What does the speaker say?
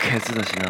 ケツだしな。